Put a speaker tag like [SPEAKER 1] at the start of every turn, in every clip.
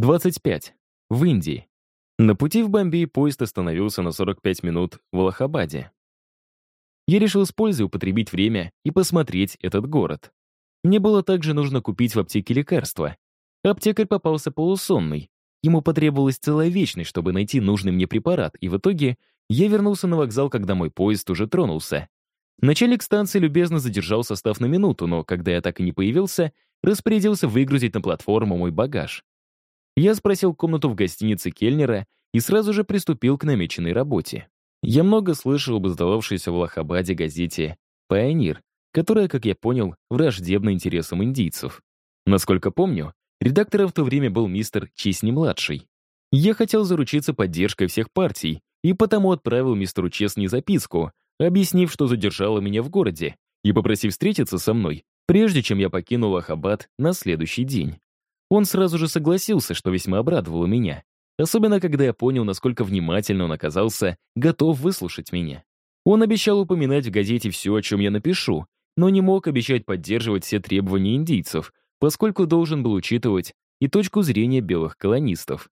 [SPEAKER 1] 25. В Индии. На пути в Бомбей поезд остановился на 45 минут в Аллахабаде. Я решил с пользой употребить время и посмотреть этот город. Мне было также нужно купить в аптеке лекарства. Аптекарь попался полусонный. Ему потребовалась целая вечность, чтобы найти нужный мне препарат, и в итоге я вернулся на вокзал, когда мой поезд уже тронулся. Начальник станции любезно задержал состав на минуту, но когда я так и не появился, распорядился выгрузить на платформу мой багаж. Я спросил комнату в гостинице Кельнера и сразу же приступил к намеченной работе. Я много слышал об издававшейся в Лахабаде газете «Пайонир», которая, как я понял, враждебна интересам индийцев. Насколько помню, редактором в то время был мистер Чесни-младший. Я хотел заручиться поддержкой всех партий, и потому отправил мистеру Чесни записку, объяснив, что задержала меня в городе, и попросив встретиться со мной, прежде чем я покинул Ахабад на следующий день. Он сразу же согласился, что весьма обрадовало меня. Особенно, когда я понял, насколько внимательно он оказался готов выслушать меня. Он обещал упоминать в газете все, о чем я напишу, но не мог обещать поддерживать все требования индийцев, поскольку должен был учитывать и точку зрения белых колонистов.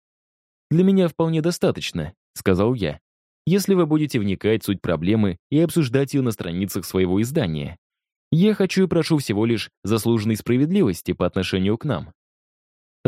[SPEAKER 1] «Для меня вполне достаточно», — сказал я, «если вы будете вникать в суть проблемы и обсуждать ее на страницах своего издания. Я хочу и прошу всего лишь заслуженной справедливости по отношению к нам.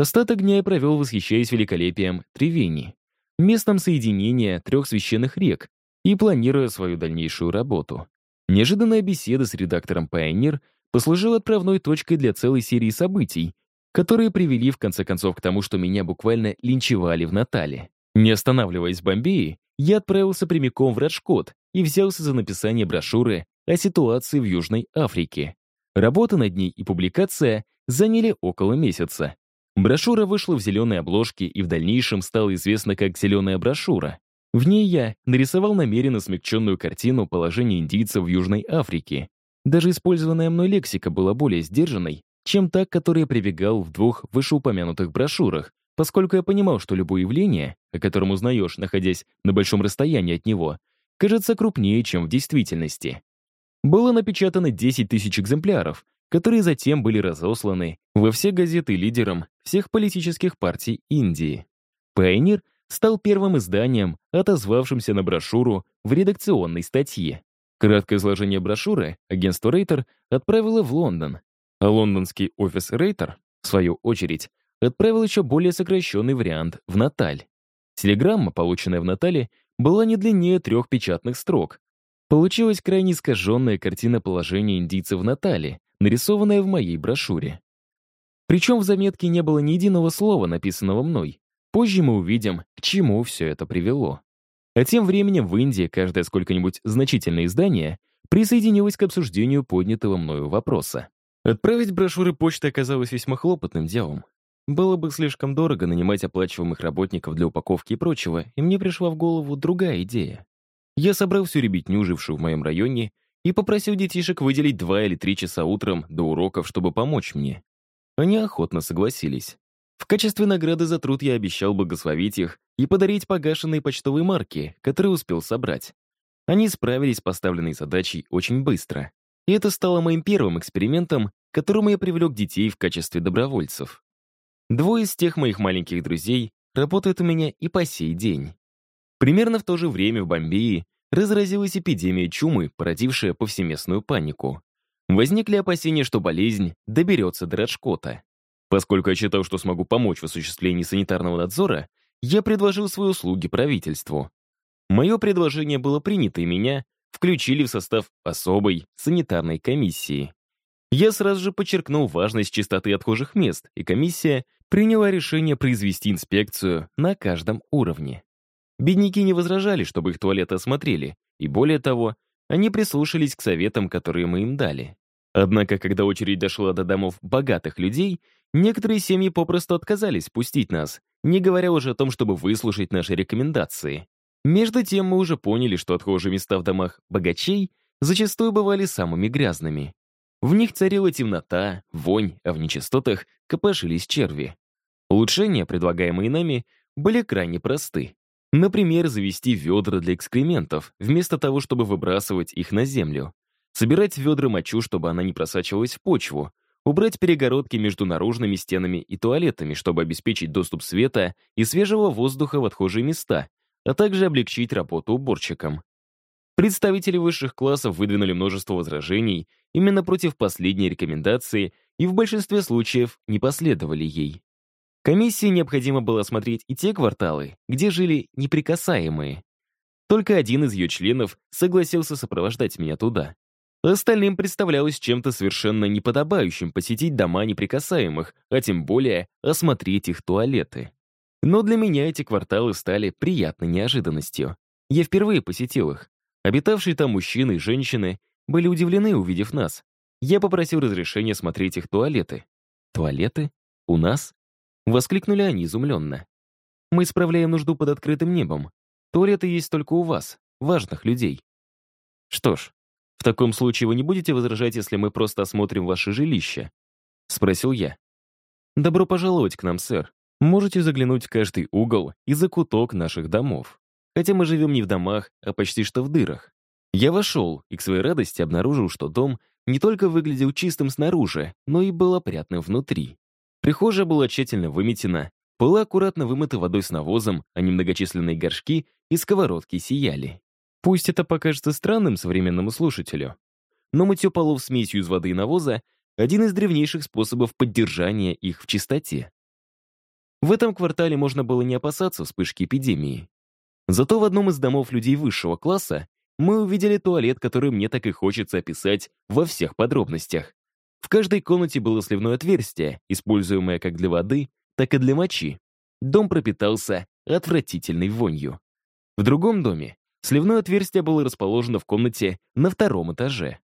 [SPEAKER 1] Остаток дня я провел, восхищаясь великолепием Тревени, местом соединения трех священных рек, и планируя свою дальнейшую работу. Неожиданная беседа с редактором «Пайонир» послужила отправной точкой для целой серии событий, которые привели в конце концов к тому, что меня буквально линчевали в Натале. Не останавливаясь в Бомбее, я отправился прямиком в Раджкот и взялся за написание брошюры о ситуации в Южной Африке. Работа над ней и публикация заняли около месяца. Брошюра вышла в зеленой обложке и в дальнейшем стала известна как «зеленая брошюра». В ней я нарисовал намеренно смягченную картину положения индийцев в Южной Африке. Даже использованная мной лексика была более сдержанной, чем та, которая прибегал в двух вышеупомянутых брошюрах, поскольку я понимал, что любое явление, о котором узнаешь, находясь на большом расстоянии от него, кажется крупнее, чем в действительности. Было напечатано 10 тысяч экземпляров, которые затем были разосланы во все газеты лидерам всех политических партий Индии. «Пайонир» стал первым изданием, отозвавшимся на брошюру в редакционной статье. Краткое изложение брошюры агентство Рейтер отправило в Лондон, а лондонский офис Рейтер, в свою очередь, отправил еще более сокращенный вариант в Наталь. Телеграмма, полученная в Натале, была не длиннее трех печатных строк. Получилась крайне искаженная картина положения индийцев в Натале, нарисованная в моей брошюре. Причем в заметке не было ни единого слова, написанного мной. Позже мы увидим, к чему все это привело. А тем временем в Индии каждое сколько-нибудь значительное издание присоединилось к обсуждению поднятого мною вопроса. Отправить брошюры почты оказалось весьма хлопотным делом. Было бы слишком дорого нанимать оплачиваемых работников для упаковки и прочего, и мне пришла в голову другая идея. Я собрал всю ребятню, жившую в моем районе, и попросил детишек выделить два или три часа утром до уроков, чтобы помочь мне. Они охотно согласились. В качестве награды за труд я обещал благословить их и подарить погашенные почтовые марки, которые успел собрать. Они справились с поставленной задачей очень быстро. И это стало моим первым экспериментом, которому я привлек детей в качестве добровольцев. Двое из тех моих маленьких друзей работают у меня и по сей день. Примерно в то же время в Бомбее разразилась эпидемия чумы, породившая повсеместную панику. Возникли опасения, что болезнь доберется до Раджкота. Поскольку я считал, что смогу помочь в осуществлении санитарного надзора, я предложил свои услуги правительству. Мое предложение было принято, и меня включили в состав особой санитарной комиссии. Я сразу же подчеркнул важность чистоты отхожих мест, и комиссия приняла решение произвести инспекцию на каждом уровне. Бедняки не возражали, чтобы их туалеты осмотрели, и более того, они прислушались к советам, которые мы им дали. Однако, когда очередь дошла до домов богатых людей, некоторые семьи попросту отказались пустить нас, не говоря уже о том, чтобы выслушать наши рекомендации. Между тем мы уже поняли, что отхожие места в домах богачей зачастую бывали самыми грязными. В них царила темнота, вонь, а в нечистотах копошились черви. Улучшения, предлагаемые нами, были крайне просты. Например, завести ведра для экскрементов, вместо того, чтобы выбрасывать их на землю. Собирать ведра мочу, чтобы она не просачивалась в почву. убрать перегородки между наружными стенами и туалетами, чтобы обеспечить доступ света и свежего воздуха в отхожие места, а также облегчить работу уборщикам. Представители высших классов выдвинули множество возражений именно против последней рекомендации и в большинстве случаев не последовали ей. Комиссии необходимо было осмотреть и те кварталы, где жили неприкасаемые. Только один из ее членов согласился сопровождать меня туда. Остальным представлялось чем-то совершенно неподобающим посетить дома неприкасаемых, а тем более осмотреть их туалеты. Но для меня эти кварталы стали приятной неожиданностью. Я впервые посетил их. Обитавшие там мужчины и женщины были удивлены, увидев нас. Я попросил разрешения смотреть их туалеты. «Туалеты? У нас?» Воскликнули они изумленно. «Мы справляем нужду под открытым небом. Туалеты есть только у вас, важных людей». «Что ж, в таком случае вы не будете возражать, если мы просто осмотрим ваше жилище?» — спросил я. «Добро пожаловать к нам, сэр. Можете заглянуть в каждый угол и закуток наших домов. Хотя мы живем не в домах, а почти что в дырах. Я вошел и к своей радости обнаружил, что дом не только выглядел чистым снаружи, но и был опрятным внутри. Прихожая была тщательно выметена, полы аккуратно вымыты водой с навозом, а немногочисленные горшки и сковородки сияли. Пусть это покажется странным современному слушателю, но мытье полов смесью из воды и навоза — один из древнейших способов поддержания их в чистоте. В этом квартале можно было не опасаться вспышки эпидемии. Зато в одном из домов людей высшего класса мы увидели туалет, который мне так и хочется описать во всех подробностях. В каждой комнате было сливное отверстие, используемое как для воды, так и для мочи. Дом пропитался отвратительной вонью. В другом доме Сливное отверстие было расположено в комнате на втором этаже.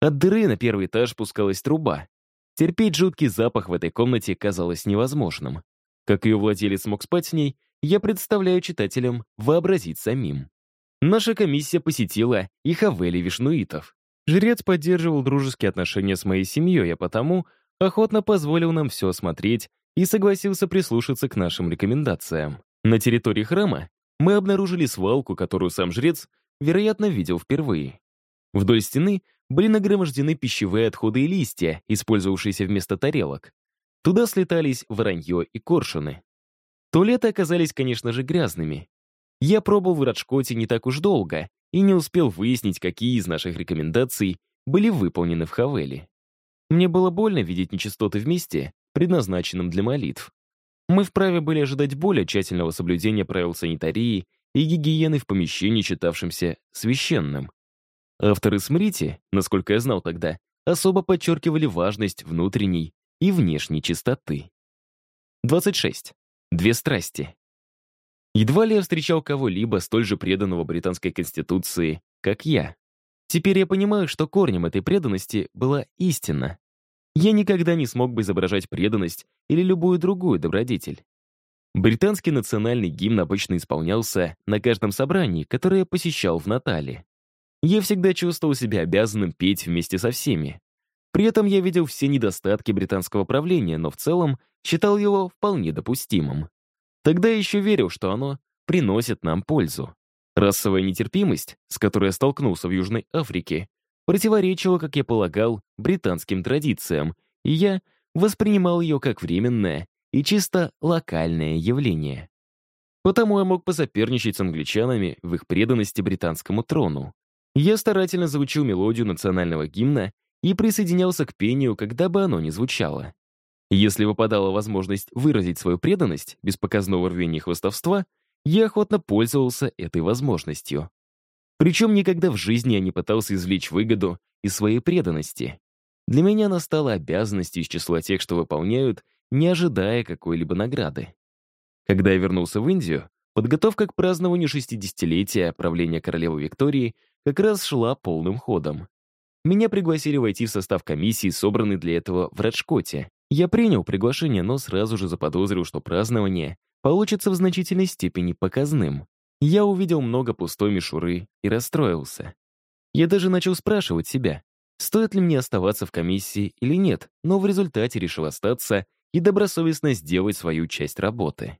[SPEAKER 1] От дыры на первый этаж пускалась труба. Терпеть жуткий запах в этой комнате казалось невозможным. Как ее владелец мог спать с ней, я представляю читателям вообразить самим. Наша комиссия посетила и Хавели Вишнуитов. Жрец поддерживал дружеские отношения с моей семьей, а потому охотно позволил нам все осмотреть и согласился прислушаться к нашим рекомендациям. На территории храма мы обнаружили свалку, которую сам жрец, вероятно, видел впервые. Вдоль стены были нагромождены пищевые отходы и листья, использовавшиеся вместо тарелок. Туда слетались воронье и коршуны. Туалеты оказались, конечно же, грязными. Я пробовал в Раджкоте не так уж долго и не успел выяснить, какие из наших рекомендаций были выполнены в Хавеле. Мне было больно видеть нечистоты в месте, предназначенном для молитв. Мы вправе были ожидать более тщательного соблюдения правил санитарии и гигиены в помещении, считавшемся священным. Авторы Смрити, насколько я знал тогда, особо подчеркивали важность внутренней и внешней чистоты. 26. Две страсти. Едва ли я встречал кого-либо столь же преданного британской конституции, как я. Теперь я понимаю, что корнем этой преданности была истина. Я никогда не смог бы изображать преданность или любую другую добродетель. Британский национальный гимн обычно исполнялся на каждом собрании, которое я посещал в Натале. Я всегда чувствовал себя обязанным петь вместе со всеми. При этом я видел все недостатки британского правления, но в целом считал его вполне допустимым. Тогда я еще верил, что оно приносит нам пользу. Расовая нетерпимость, с которой я столкнулся в Южной Африке, противоречила, как я полагал, британским традициям, и я воспринимал ее как временное и чисто локальное явление. Потому я мог посоперничать с англичанами в их преданности британскому трону. Я старательно заучил мелодию национального гимна и присоединялся к пению, когда бы оно ни звучало. Если выпадала возможность выразить свою преданность без показного рвения и хвостовства, я охотно пользовался этой возможностью. Причем никогда в жизни я не пытался извлечь выгоду из своей преданности. Для меня она стала обязанностью из числа тех, что выполняют, не ожидая какой-либо награды. Когда я вернулся в Индию, подготовка к празднованию 60-летия правления королевы Виктории как раз шла полным ходом. Меня пригласили войти в состав комиссии, собранной для этого в Раджкоте. Я принял приглашение, но сразу же заподозрил, что празднование получится в значительной степени показным. Я увидел много пустой мишуры и расстроился. Я даже начал спрашивать себя, стоит ли мне оставаться в комиссии или нет, но в результате решил остаться и добросовестно сделать свою часть работы.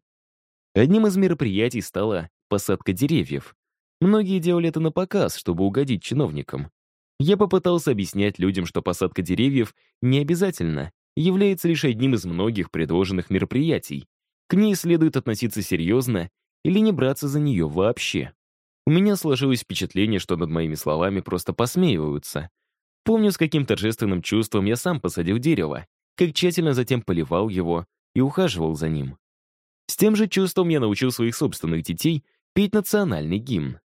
[SPEAKER 1] Одним из мероприятий стала посадка деревьев. Многие делали это на показ, чтобы угодить чиновникам. Я попытался объяснять людям, что посадка деревьев не обязательно, является лишь одним из многих предложенных мероприятий. К ней следует относиться серьезно или не браться за нее вообще. У меня сложилось впечатление, что над моими словами просто посмеиваются. Помню, с каким торжественным чувством я сам посадил дерево, как тщательно затем поливал его и ухаживал за ним. С тем же чувством я научил своих собственных детей петь национальный гимн.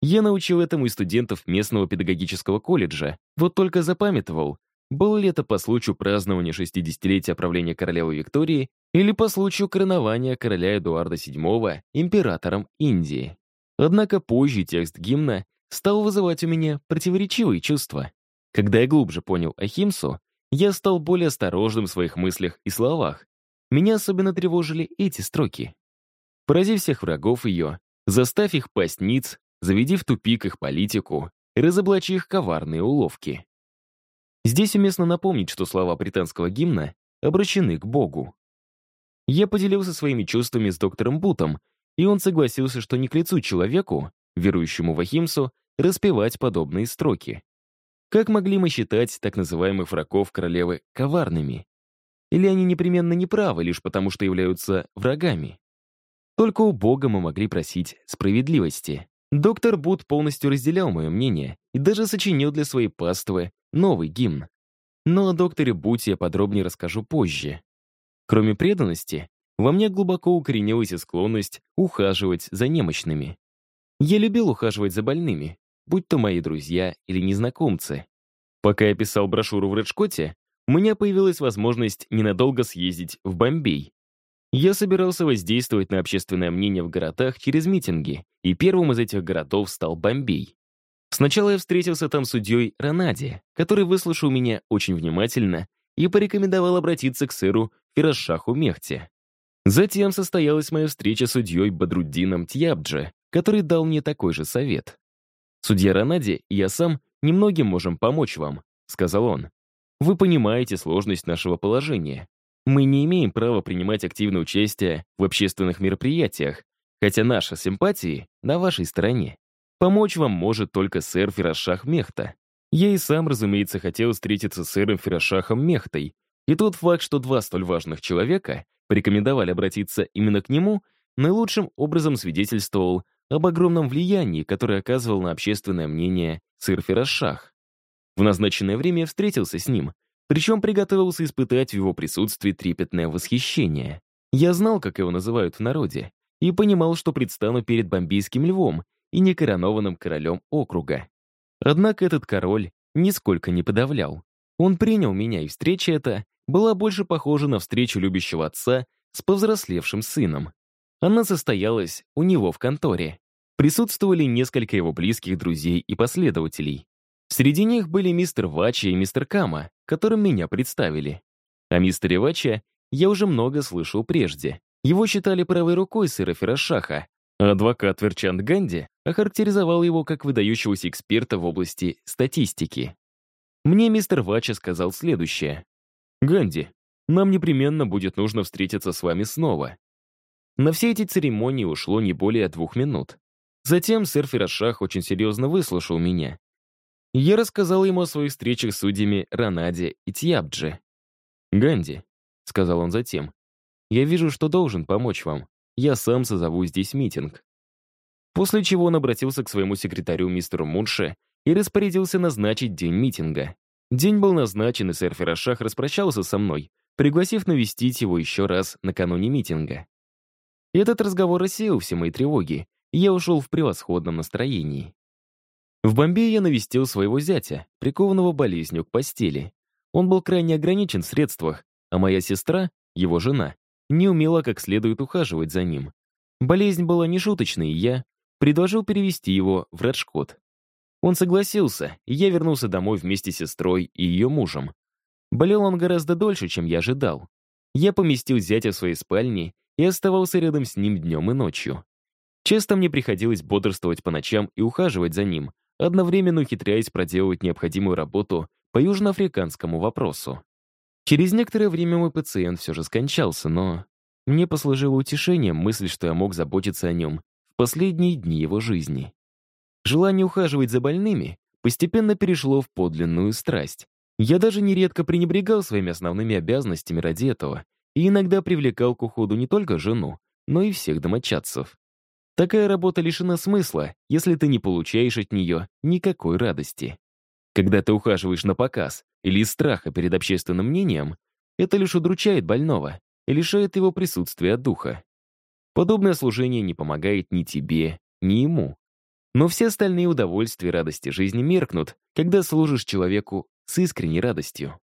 [SPEAKER 1] Я научил этому и студентов местного педагогического колледжа, вот только запамятовал, было ли это по случаю празднования 60-летия правления королевы Виктории или по случаю коронования короля Эдуарда VII императором Индии. Однако позже текст гимна стал вызывать у меня противоречивые чувства. Когда я глубже понял Ахимсу, я стал более осторожным в своих мыслях и словах. Меня особенно тревожили эти строки. Порази всех врагов ее, заставь их пасть ниц, заведи в тупик их политику, разоблачи их коварные уловки. Здесь уместно напомнить, что слова британского гимна обращены к Богу. Я поделился своими чувствами с доктором Бутом, и он согласился, что не к лицу человеку, верующему в Ахимсу, распевать подобные строки. Как могли мы считать так называемых врагов королевы коварными? Или они непременно неправы лишь потому, что являются врагами? Только у Бога мы могли просить справедливости. Доктор Бут полностью разделял мое мнение и даже сочинил для своей паствы новый гимн. Но о докторе Буте я подробнее расскажу позже. Кроме преданности, во мне глубоко укоренилась и склонность ухаживать за немощными. Я любил ухаживать за больными, будь то мои друзья или незнакомцы. Пока я писал брошюру в Редшкоте, у меня появилась возможность ненадолго съездить в Бомбей. Я собирался воздействовать на общественное мнение в городах через митинги, и первым из этих городов стал Бомбей. Сначала я встретился там с судьей Ранади, который выслушал меня очень внимательно и порекомендовал обратиться к сыру Фирашаху Мехте. Затем состоялась моя встреча с судьей Бадруддином Тьябджи, который дал мне такой же совет. «Судья Ранади и я сам немногим можем помочь вам», — сказал он. «Вы понимаете сложность нашего положения. Мы не имеем права принимать активное участие в общественных мероприятиях, хотя наши симпатии на вашей стороне. Помочь вам может только сэр Фирашах Мехта. Я и сам, разумеется, хотел встретиться с сэром Фирашахом Мехтой, и тот факт, что два столь важных человека порекомендовали обратиться именно к нему, наилучшим образом свидетельствовал об огромном влиянии, которое оказывал на общественное мнение сэр Фирашах. В назначенное время я встретился с ним, причем приготовился испытать в его присутствии трепетное восхищение. Я знал, как его называют в народе, и понимал, что предстану перед бомбейским львом и некоронованным королем округа. Однако этот король нисколько не подавлял. Он принял меня, и встреча эта была больше похожа на встречу любящего отца с повзрослевшим сыном. Она состоялась у него в конторе. Присутствовали несколько его близких друзей и последователей. Среди них были мистер Вачи и мистер Кама, которым меня представили. О мистере Ваче я уже много слышал прежде. Его считали правой рукой сэра Ферашаха, а адвокат Верчанд Ганди охарактеризовал его как выдающегося эксперта в области статистики. Мне мистер Вача сказал следующее. «Ганди, нам непременно будет нужно встретиться с вами снова». На все эти церемонии ушло не более двух минут. Затем сэр Ферашах очень серьезно выслушал меня я рассказал ему о своих встречах с судьями Ранаде и Тьябджи. «Ганди», — сказал он затем, — «я вижу, что должен помочь вам. Я сам созову здесь митинг». После чего он обратился к своему секретарю мистеру Мунше и распорядился назначить день митинга. День был назначен, и сэр Ферашах распрощался со мной, пригласив навестить его еще раз накануне митинга. Этот разговор рассеял все мои тревоги, и я ушел в превосходном настроении. В Бомбее я навестил своего зятя, прикованного болезнью к постели. Он был крайне ограничен в средствах, а моя сестра, его жена, не умела как следует ухаживать за ним. Болезнь была нешуточной, и я предложил перевести его в Раджкот. Он согласился, и я вернулся домой вместе с сестрой и ее мужем. Болел он гораздо дольше, чем я ожидал. Я поместил зятя в своей спальне и оставался рядом с ним днем и ночью. Часто мне приходилось бодрствовать по ночам и ухаживать за ним, одновременно ухитряясь проделывать необходимую работу по южноафриканскому вопросу. Через некоторое время мой пациент все же скончался, но мне послужило утешением мысль, что я мог заботиться о нем в последние дни его жизни. Желание ухаживать за больными постепенно перешло в подлинную страсть. Я даже нередко пренебрегал своими основными обязанностями ради этого и иногда привлекал к уходу не только жену, но и всех домочадцев. Такая работа лишена смысла, если ты не получаешь от нее никакой радости. Когда ты ухаживаешь на показ или из страха перед общественным мнением, это лишь удручает больного и лишает его присутствия духа. Подобное служение не помогает ни тебе, ни ему. Но все остальные удовольствия и радости жизни меркнут, когда служишь человеку с искренней радостью.